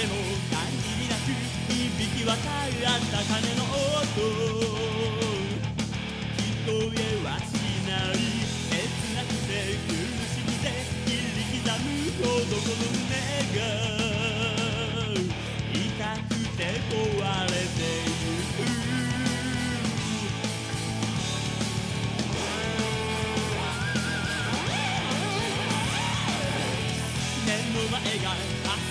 でも限りなく響き渡った鐘の音聞こえはしない切なくて苦しくて切り刻むほどこの胸が痛くて壊れている目の前が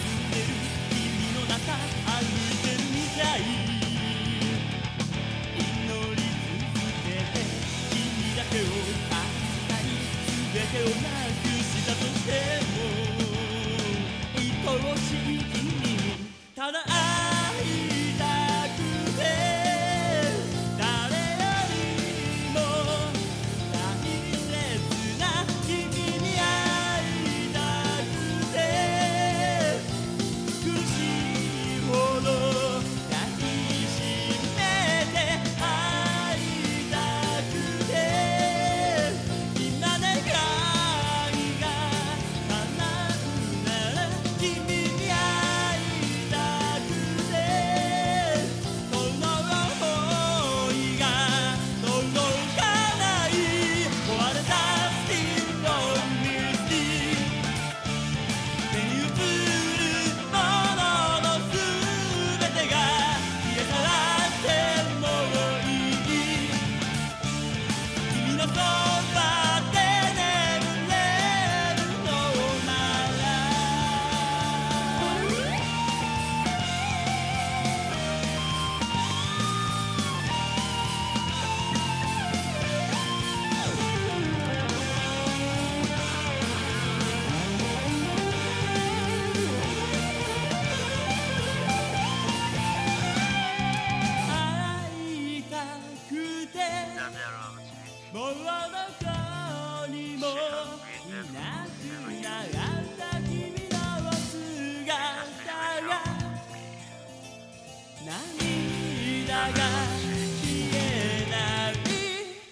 が消えない。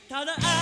ただ